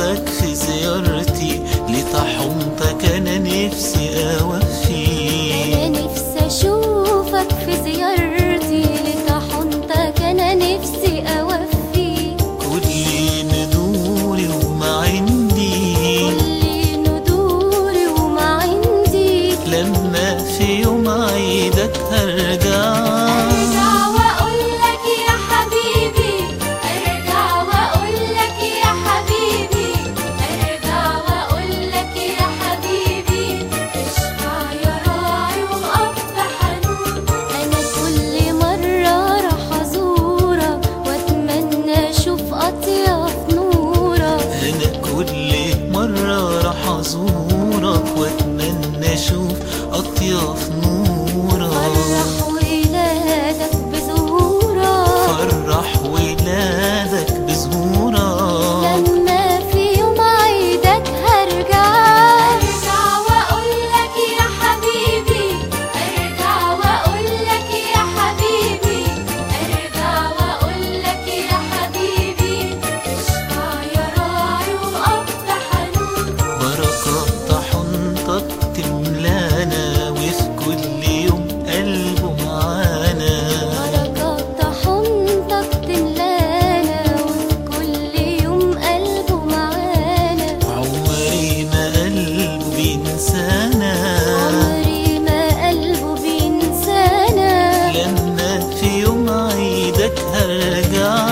حبك في زيارتي لطحنتك أنا نفسي أوفي. أنا نفسي أشوفك في زيارتي لطحنتك أنا نفسي أوفي. كل ندوري وما عندي. كل ندوري وما عندي. لما في يوم road. God.